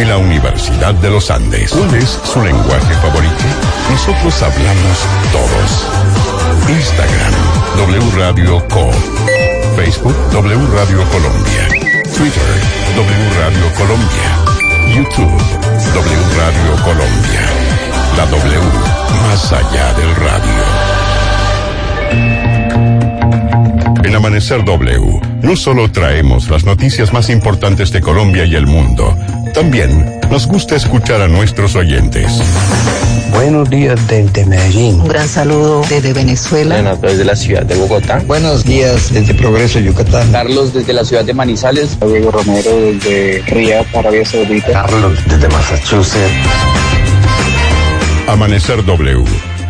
y la Universidad de los Andes. ¿Cuál es su lenguaje favorito? Nosotros hablamos todos. Instagram, W Radio Co. Facebook, W Radio Colombia. Twitter, W Radio Colombia. YouTube, W Radio Colombia. La W, más allá del radio. En Amanecer W, no solo traemos las noticias más importantes de Colombia y el mundo, también nos gusta escuchar a nuestros oyentes. Buenos días desde Medellín. Un gran saludo desde Venezuela. Buenas desde la ciudad de Bogotá. Buenos días desde Progreso, Yucatán. Carlos desde la ciudad de Manizales. Diego Romero desde Riyadh, Arabia Saudita. Carlos desde Massachusetts. Amanecer W,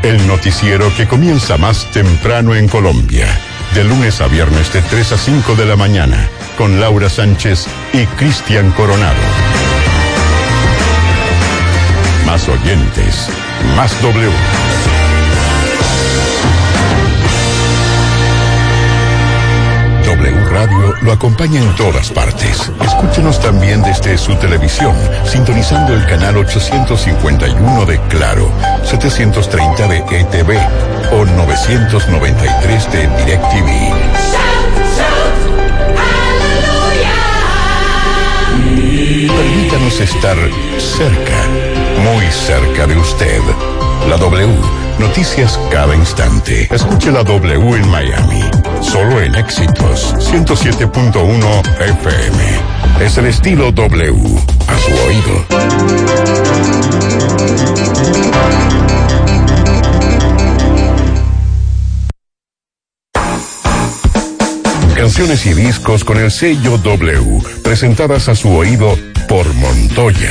el noticiero que comienza más temprano en Colombia. De lunes a viernes de 3 a 5 de la mañana, con Laura Sánchez y Cristian Coronado. Más oyentes, más W. Radio lo acompaña en todas partes. Escúchenos también desde su televisión, sintonizando el canal 851 de Claro, 730 de ETV o 993 de DirecTV. Permítanos estar cerca, muy cerca de usted. La W, noticias cada instante. Escuche la W en Miami, solo en éxitos 107.1 FM. Es el estilo W, a su oído. Canciones y discos con el sello W, presentadas a su oído por Montoya.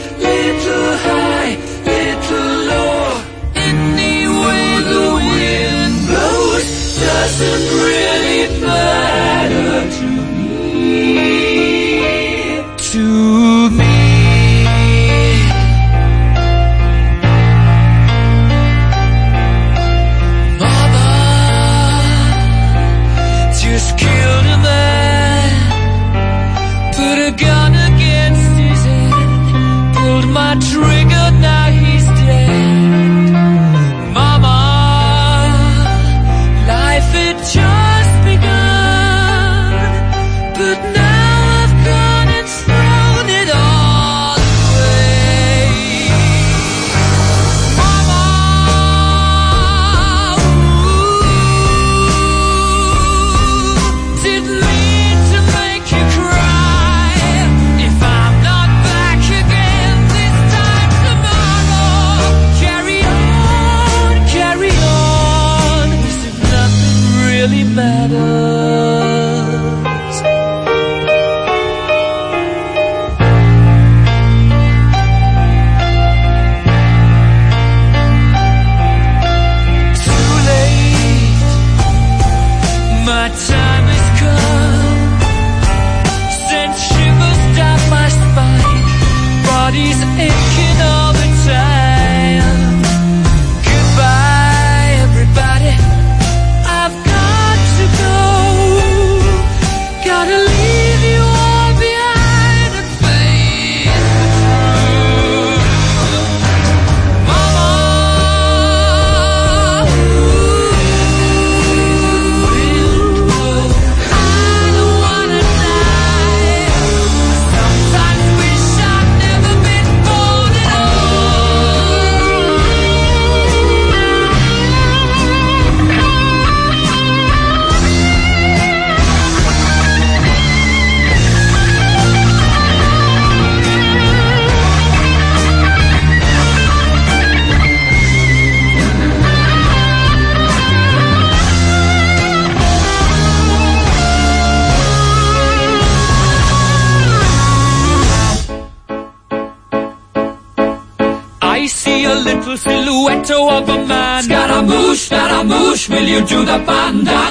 little high, little low. Any way the wind blows doesn't really matter to me. To me. you to the panda.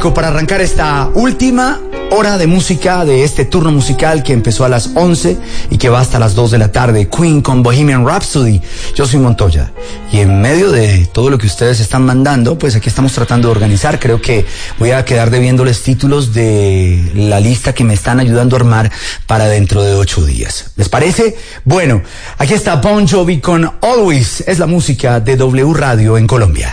Para arrancar esta última hora de música de este turno musical que empezó a las 11 y que va hasta las 2 de la tarde. Queen con Bohemian Rhapsody. Yo soy Montoya. Y en medio de todo lo que ustedes están mandando, pues aquí estamos tratando de organizar. Creo que voy a quedar debiéndoles títulos de la lista que me están ayudando a armar para dentro de ocho días. ¿Les parece? Bueno, aquí está Bon Jovi con Always. Es la música de W Radio en Colombia.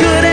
그래.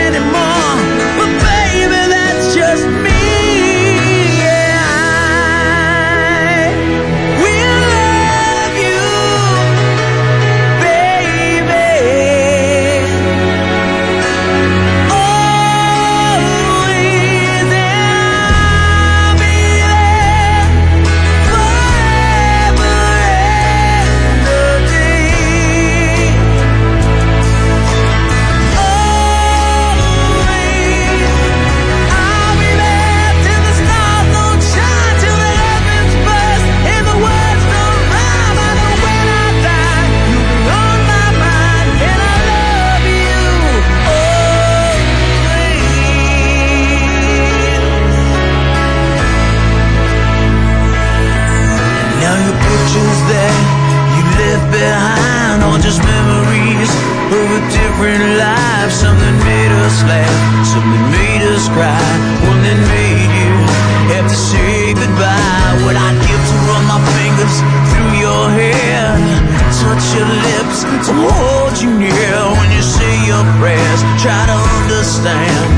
sand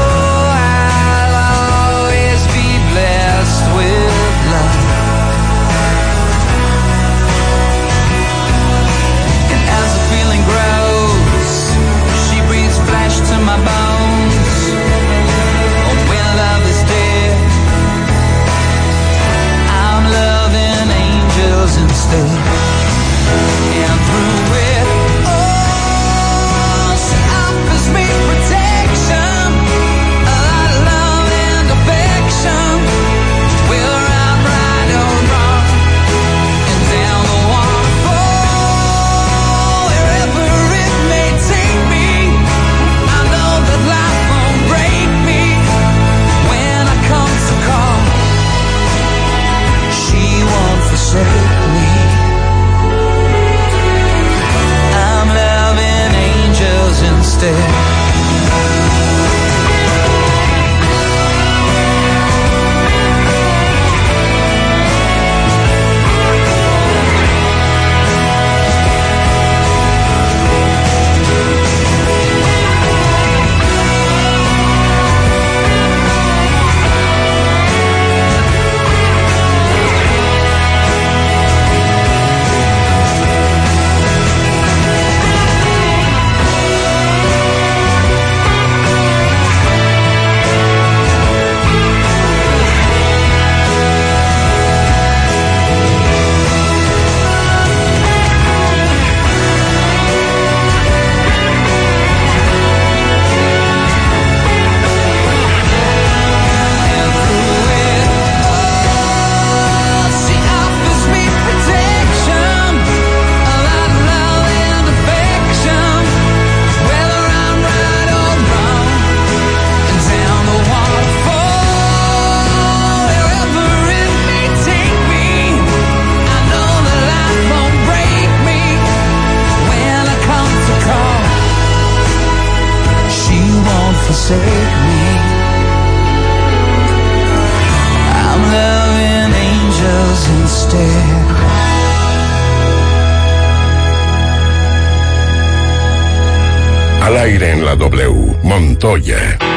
aire en la W. Montoya.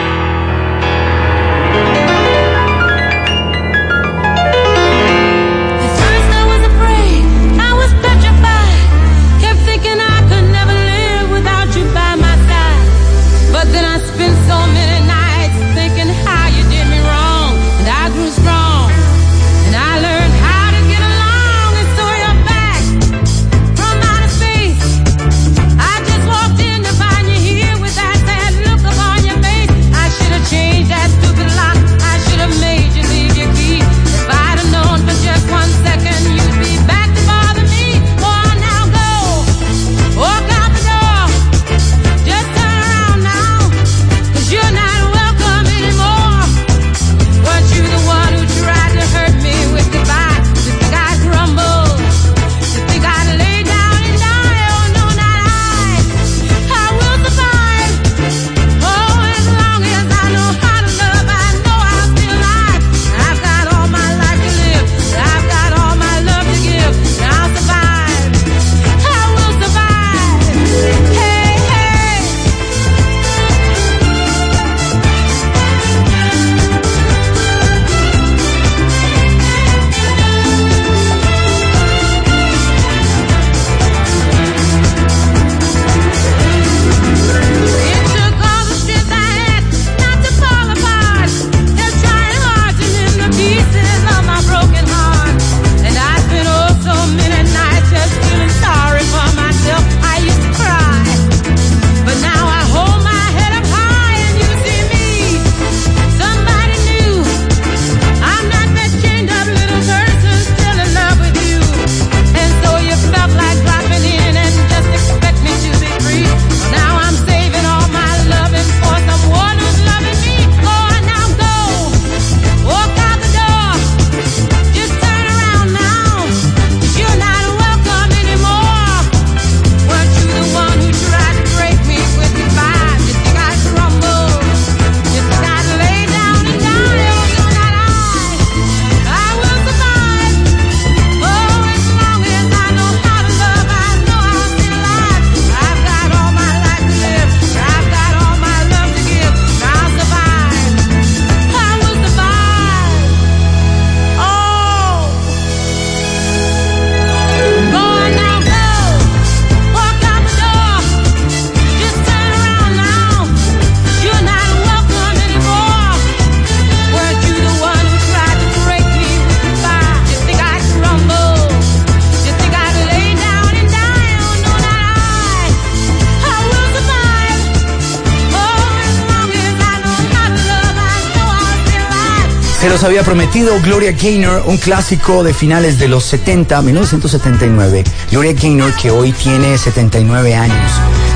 había prometido Gloria Gaynor un clásico de finales de los 70, 1979. Gloria Gaynor que hoy tiene 79 años.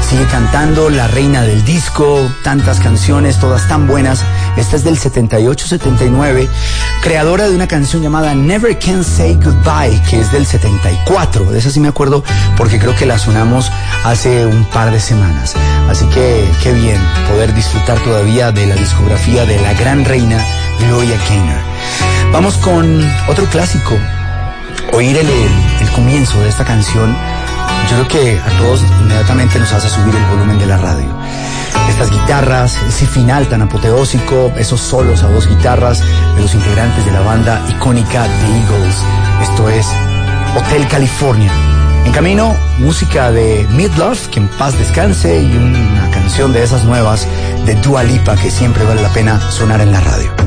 Sigue cantando La Reina del Disco, tantas canciones, todas tan buenas. Esta es del 78-79, creadora de una canción llamada Never Can Say Goodbye, que es del 74. De esa sí me acuerdo porque creo que la sonamos hace un par de semanas. Así que qué bien poder disfrutar todavía de la discografía de la gran reina Gloria Gaynor. Vamos con otro clásico. Oír el, el comienzo de esta canción, yo creo que a todos inmediatamente nos hace subir el volumen de la radio. Estas guitarras, ese final tan apoteósico, esos solos a dos guitarras de los integrantes de la banda icónica The Eagles. Esto es Hotel California. En camino, música de Midlove, que en paz descanse, y una canción de esas nuevas de Dua Lipa que siempre vale la pena sonar en la radio.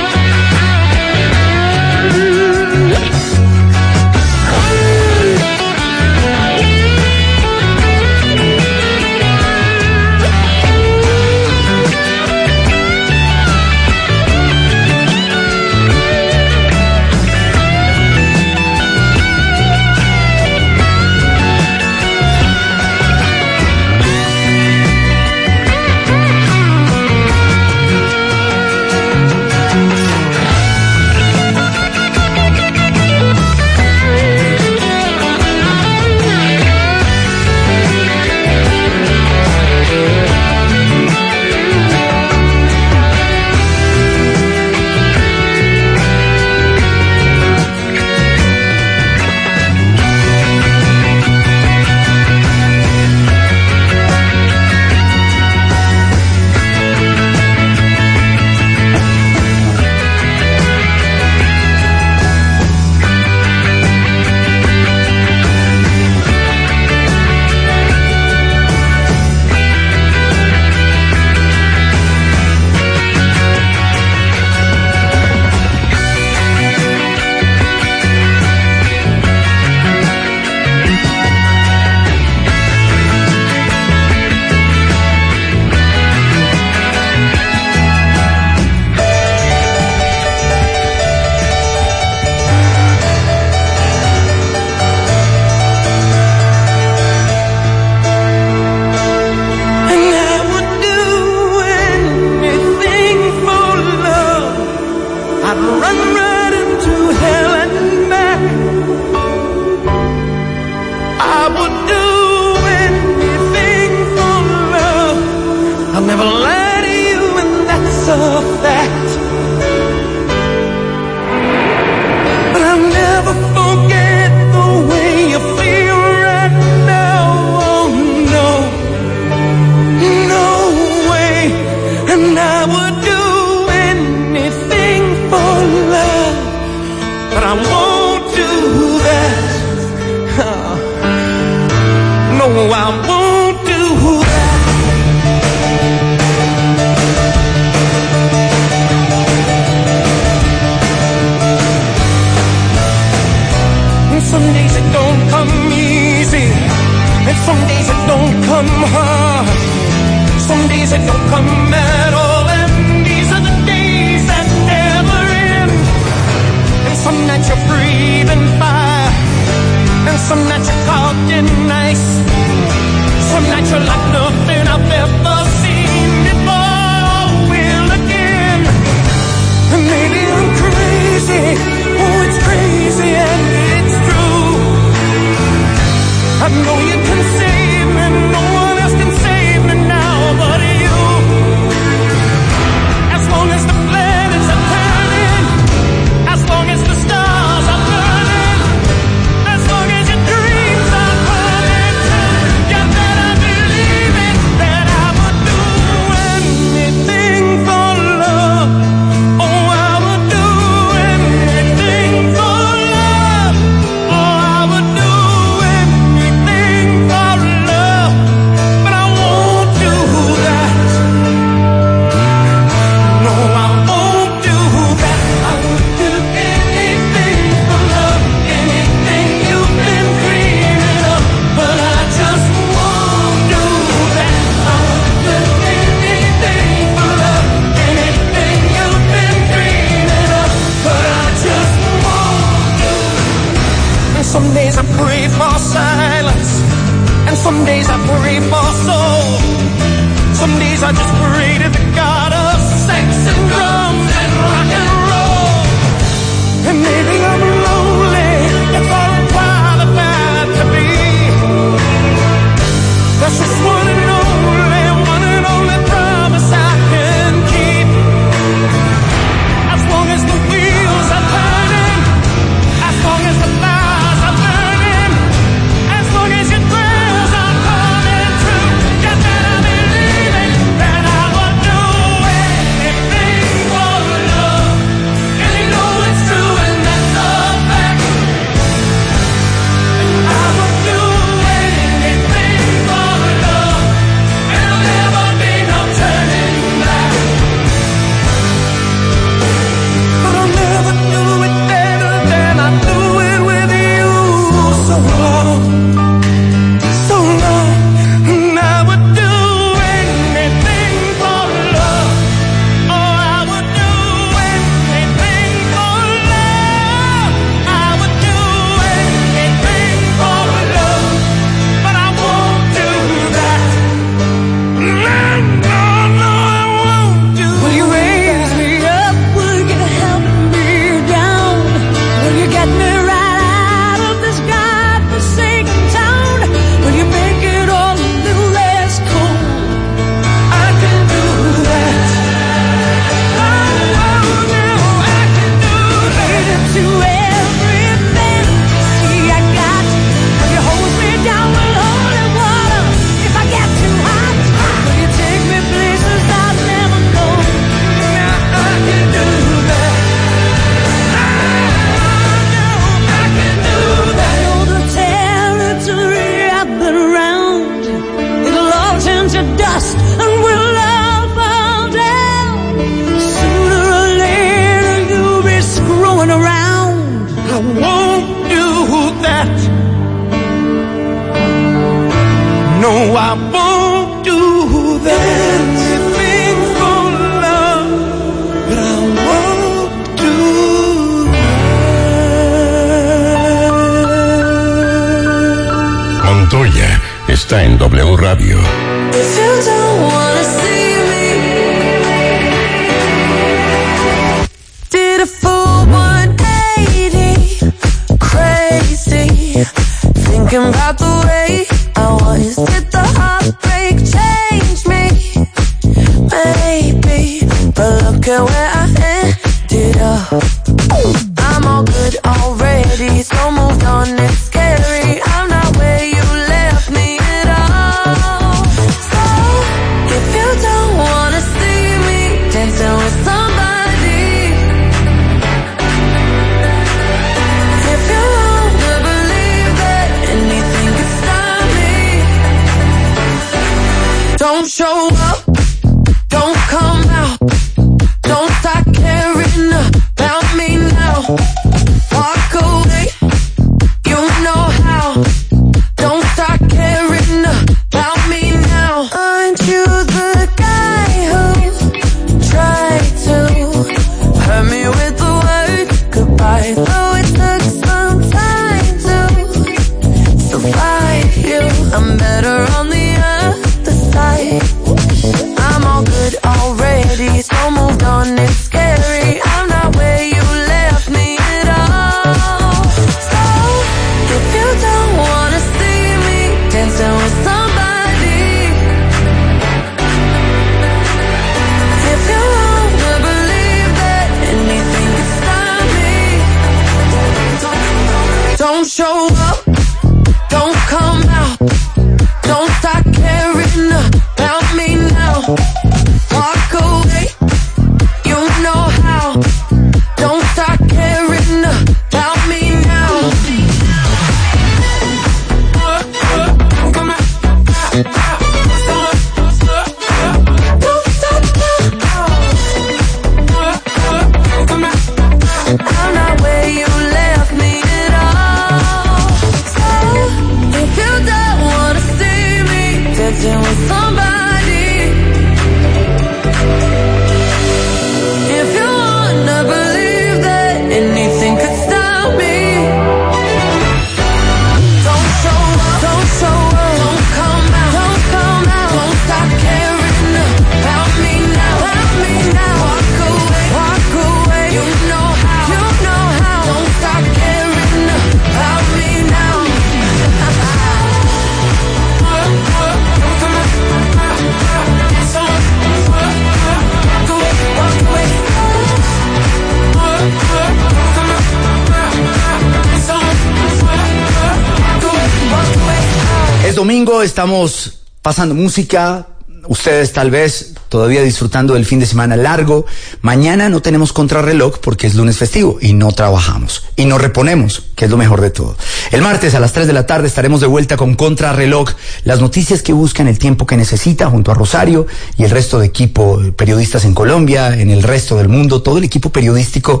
Domingo, estamos pasando música. Ustedes tal vez todavía disfrutando del fin de semana largo. Mañana no tenemos contrarreloj porque es lunes festivo y no trabajamos. Y nos reponemos, que es lo mejor de todo. El martes a las 3 de la tarde estaremos de vuelta con contrarreloj. Las noticias que buscan el tiempo que necesita junto a Rosario y el resto de equipo, periodistas en Colombia, en el resto del mundo, todo el equipo periodístico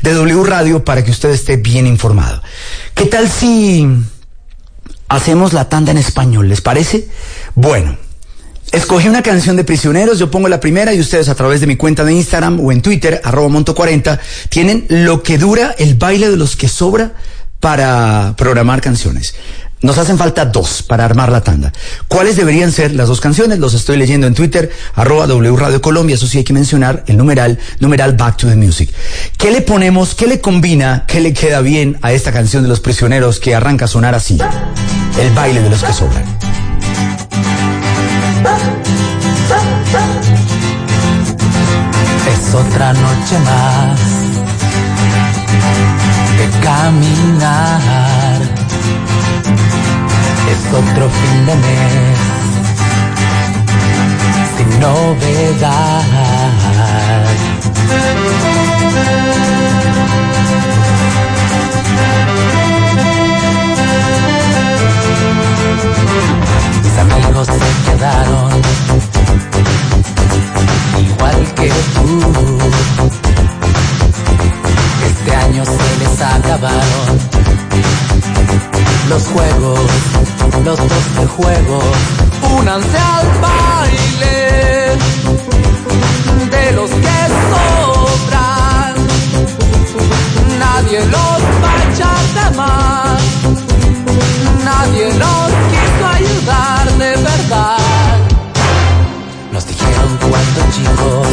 de W Radio para que usted esté bien informado. ¿Qué tal si hacemos la tanda en español, ¿les parece? Bueno, escogí una canción de prisioneros, yo pongo la primera y ustedes a través de mi cuenta de Instagram o en Twitter, arroba monto40, tienen lo que dura el baile de los que sobra para programar canciones. Nos hacen falta dos para armar la tanda. ¿Cuáles deberían ser las dos canciones? Los estoy leyendo en Twitter, arroba W Radio Colombia. Eso sí hay que mencionar el numeral, numeral Back to the Music. ¿Qué le ponemos, qué le combina, qué le queda bien a esta canción de los prisioneros que arranca a sonar así? El baile de los que sobran. Es otra noche más de caminar. Es otro fin de mes sin novedad. Mis amigos se quedaron igual que tú. Este año se les acabaron los juegos, los dos de juego. Únanse al baile de los que sobran. Nadie los va a echar de más. Nadie nos quiso ayudar de verdad. Nos dijeron cuando chicos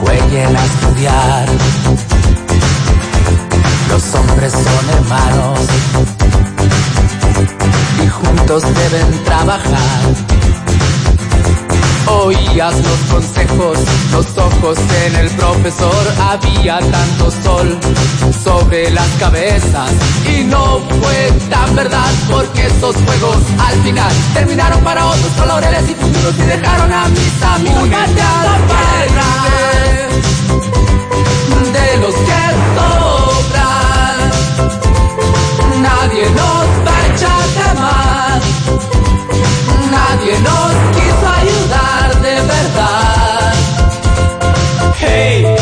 jueguen a estudiar. Los hombres son hermanos juntos deben trabajar. Oías los consejos, los ojos en el profesor. Había tanto sol sobre las cabezas. Y no fue tan verdad porque esos juegos al final terminaron para otros colores y futuros y dejaron a mis amigos al baile de los que sobran. Nadie nos va a echar de Nadie nos quiso ayudar de verdad. Hey,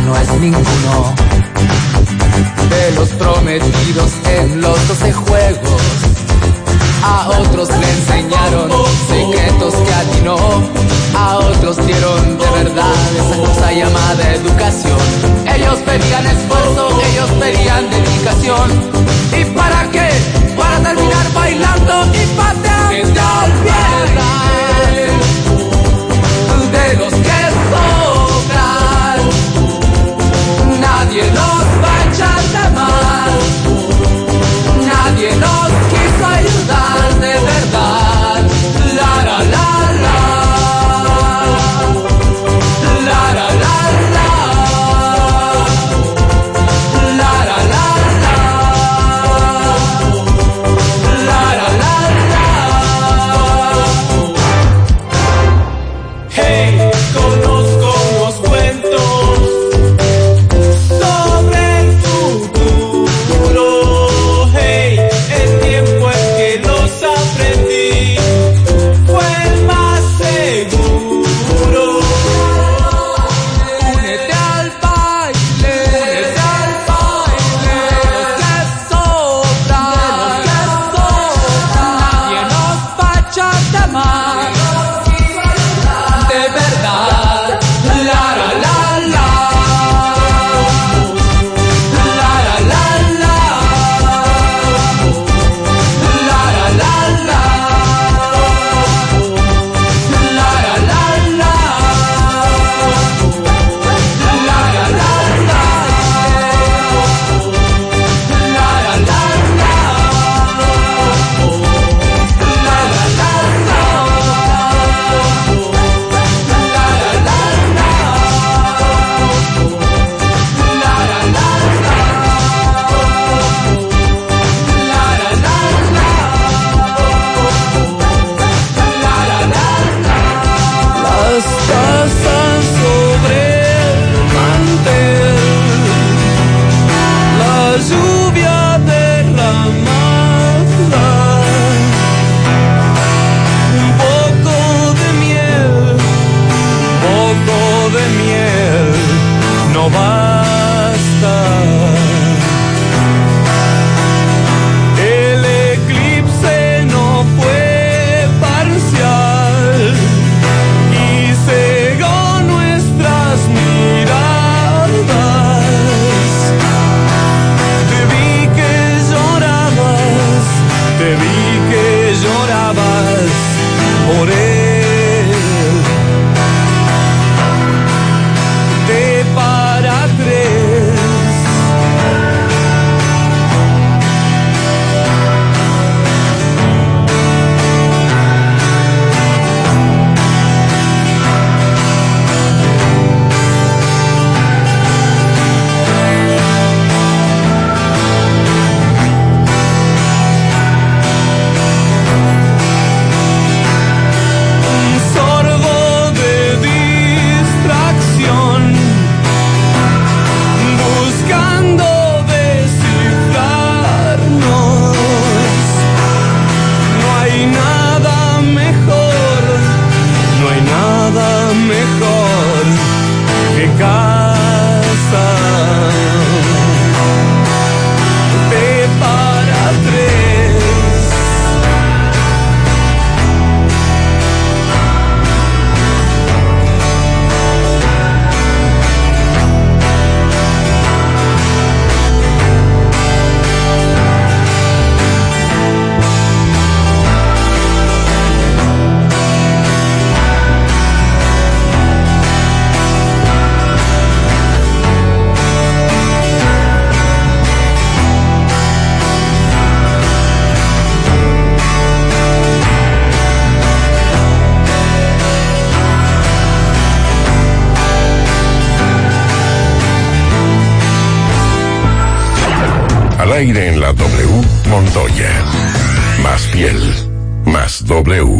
no es ninguno de los prometidos en los doce juegos. A otros le enseñaron secretos que a W.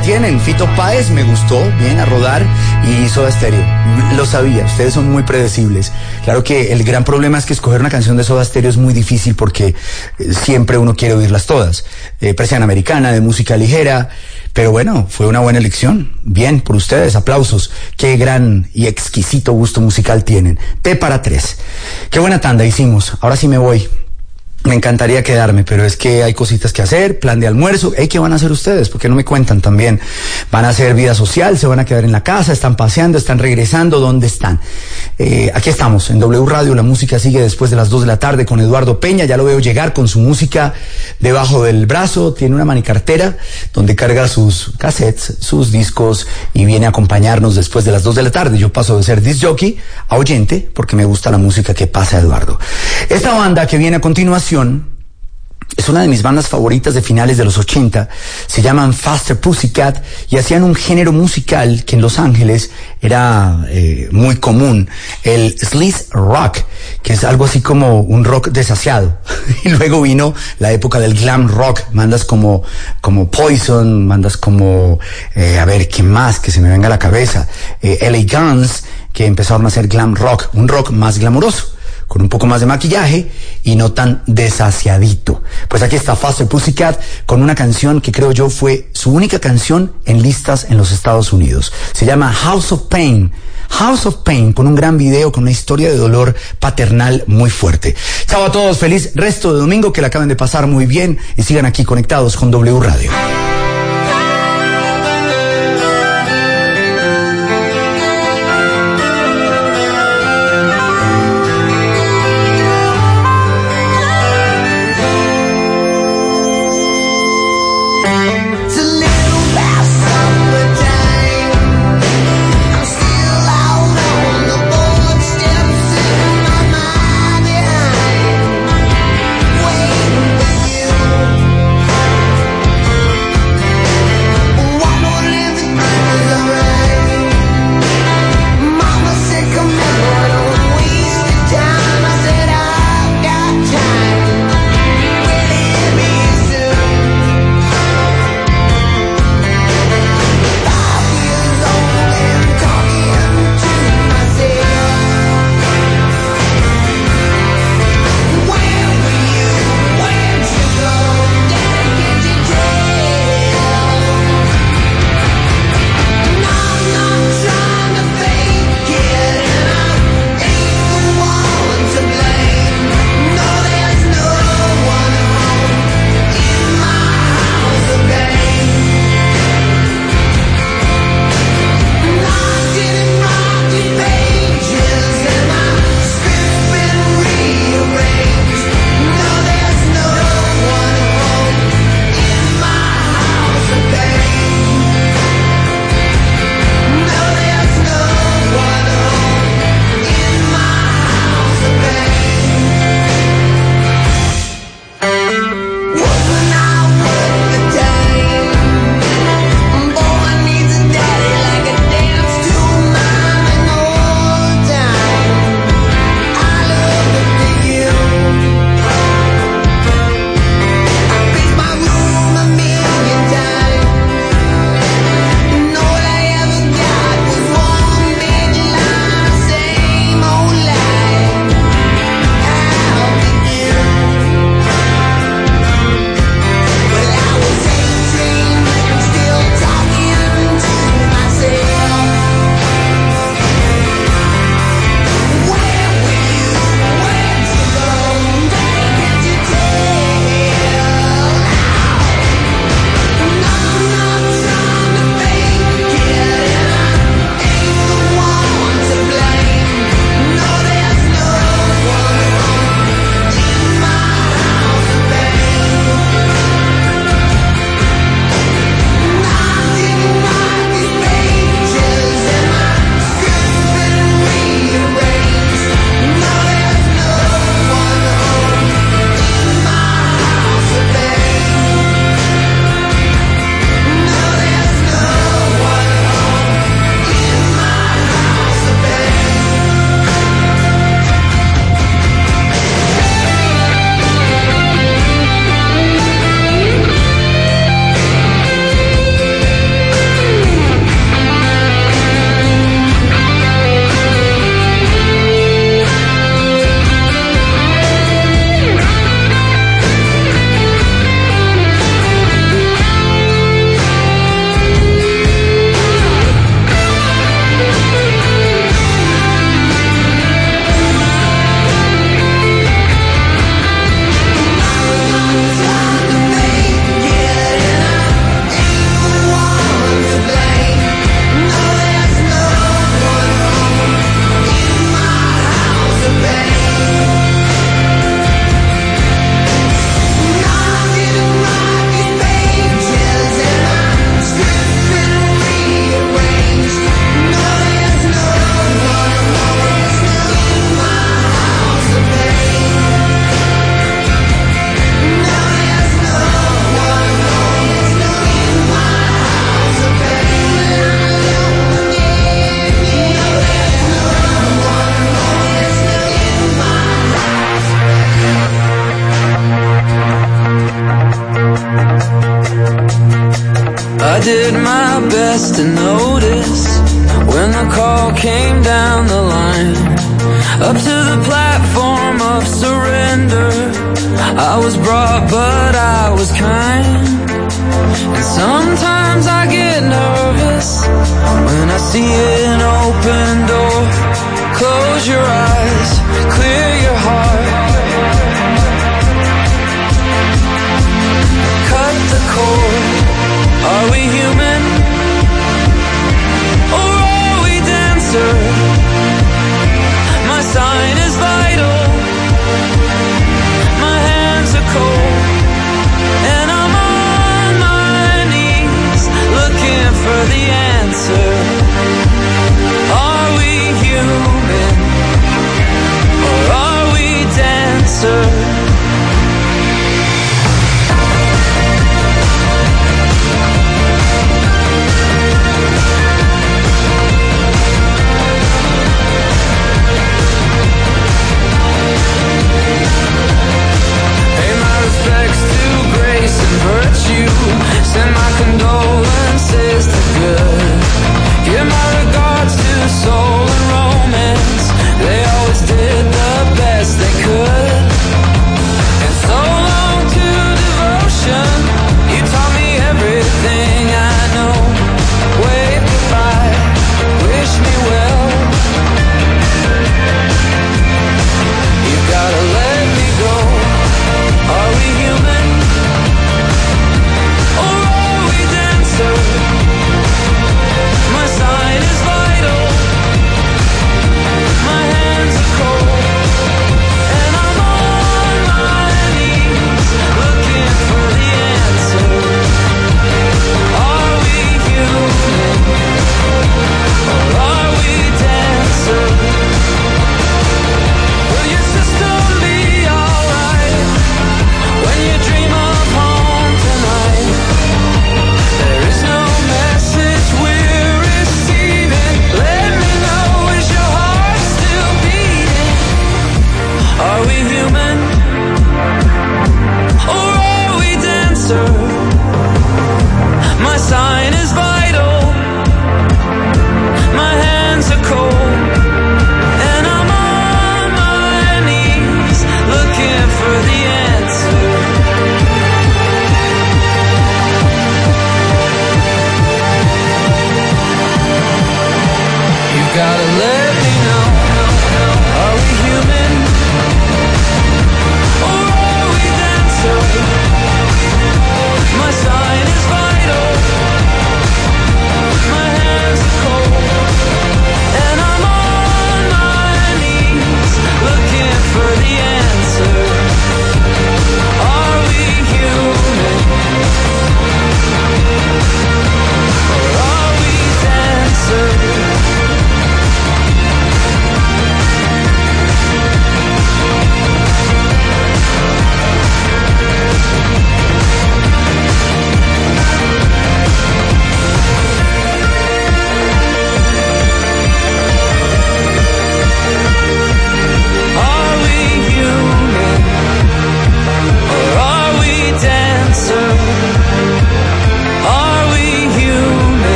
tienen. Fito Páez me gustó, bien a rodar, y Soda Stereo. Lo sabía, ustedes son muy predecibles. Claro que el gran problema es que escoger una canción de Soda Stereo es muy difícil porque eh, siempre uno quiere oírlas todas. Eh, Presión americana, de música ligera, pero bueno, fue una buena elección. Bien, por ustedes, aplausos. Qué gran y exquisito gusto musical tienen. T para tres. Qué buena tanda hicimos. Ahora sí me voy. Me encantaría quedarme, pero es que hay cositas que hacer, plan de almuerzo. ¿Qué van a hacer ustedes? ¿Por qué no me cuentan también? ¿Van a hacer vida social? ¿Se van a quedar en la casa? ¿Están paseando? ¿Están regresando? ¿Dónde están? Eh, aquí estamos, en W Radio. La música sigue después de las 2 de la tarde con Eduardo Peña. Ya lo veo llegar con su música debajo del brazo. Tiene una manicartera donde carga sus cassettes, sus discos y viene a acompañarnos después de las 2 de la tarde. Yo paso de ser disc jockey a oyente porque me gusta la música que pasa Eduardo. Esta banda que viene a continuación es una de mis bandas favoritas de finales de los 80. Se llaman Faster Pussycat y hacían un género musical que en Los Ángeles era eh, muy común, el sleaze rock, que es algo así como un rock desasiado. y luego vino la época del glam rock, bandas como, como Poison, bandas como, eh, a ver, ¿qué más que se me venga a la cabeza? Eh, LA Guns, que empezaron a hacer glam rock, un rock más glamuroso con un poco más de maquillaje y no tan desasiadito. Pues aquí está Faster Pussycat con una canción que creo yo fue su única canción en listas en los Estados Unidos. Se llama House of Pain. House of Pain con un gran video con una historia de dolor paternal muy fuerte. Chao a todos, feliz resto de domingo que la acaben de pasar muy bien y sigan aquí conectados con W Radio.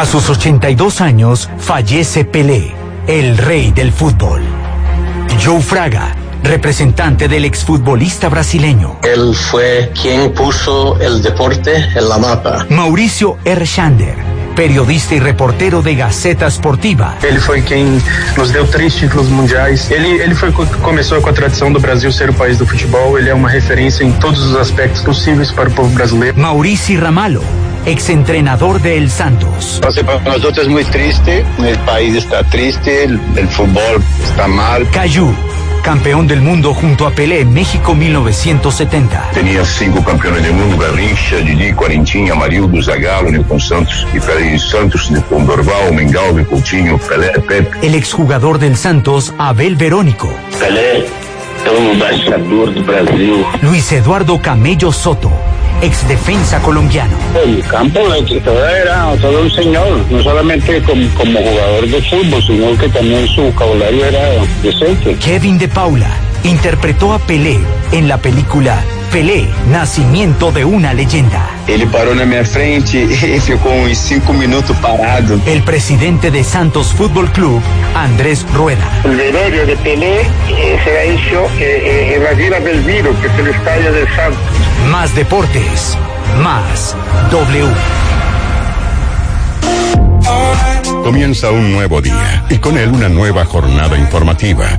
A sus 82 años fallece Pelé, el rey del fútbol. Joe Fraga, representante del exfutbolista brasileño. Él fue quien puso el deporte en la mapa. Mauricio Erschander, periodista y reportero de Gaceta Esportiva. Él fue quien nos dio tres títulos mundiales. Él, él fue comenzó con la tradición del Brasil ser el país del fútbol. Él es una referencia en em todos los aspectos posibles para el pueblo brasileño. Mauricio Ramalho exentrenador de El Santos. Para nosotros es muy triste, el país está triste, el, el fútbol está mal. Cayú, campeón del mundo junto a Pelé en México 1970. Tenía cinco campeones del mundo, Garrincha, Didi, Quarentinha, Amarildo, Zagallo, Nilton Santos y Pelé Santos, Nilton Dorval, Mengaldo, Coutinho, Pelé, Pepe. El exjugador del Santos, Abel Verónico. Pelé é o embaixador do Brasil. Luis Eduardo Camello Soto, ex defensa colombiano. El campo de todo era todo un señor, no solamente como, como jugador de fútbol, sino que también su vocabulario era decente. Kevin de Paula interpretó a Pelé en la película Pelé, Nacimiento de una leyenda. Ele parou na minha frente e ficou uns cinco minutos parado. El presidente de Santos Fútbol Club, Andrés Rueda. El velorio de Pelé eh, se ha hecho eh, eh, en la Villa Belmiro, que es el estadio del Santos. Más deportes, más W. Comienza un nuevo día y con él una nueva jornada informativa.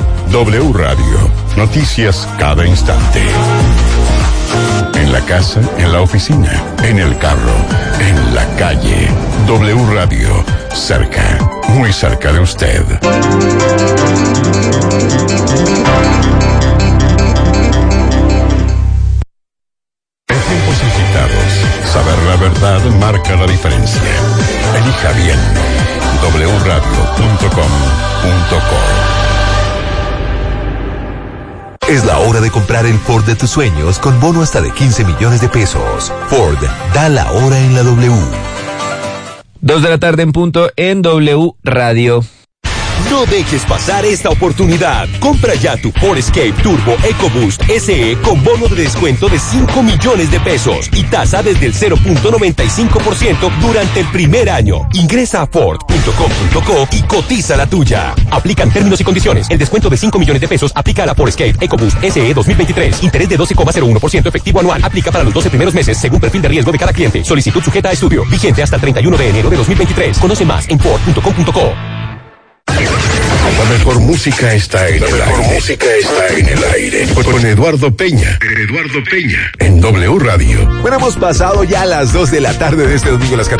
W Radio, noticias cada instante. En la casa, en la oficina, en el carro, en la calle. W Radio, cerca, muy cerca de usted. En tiempos agitados, saber la verdad marca la diferencia. Elija bien. wradio.com.co Es la hora de comprar el Ford de tus sueños con bono hasta de 15 millones de pesos. Ford, da la hora en la W. Dos de la tarde en punto en W Radio. No dejes pasar esta oportunidad. Compra ya tu Ford Escape Turbo EcoBoost SE con bono de descuento de 5 millones de pesos y tasa desde el 0.95% durante el primer año. Ingresa a Ford.com.co y cotiza la tuya. Aplican términos y condiciones. El descuento de 5 millones de pesos aplica a la Ford Escape EcoBoost SE 2023. Interés de 12,01% efectivo anual. Aplica para los 12 primeros meses según perfil de riesgo de cada cliente. Solicitud sujeta a estudio. Vigente hasta el 31 de enero de 2023. Conoce más en Ford.com.co. La mejor música está en el aire. música está en el aire. Con Eduardo Peña. Eduardo Peña. En W Radio. Bueno, hemos pasado ya las 2 de la tarde de este domingo a las 14.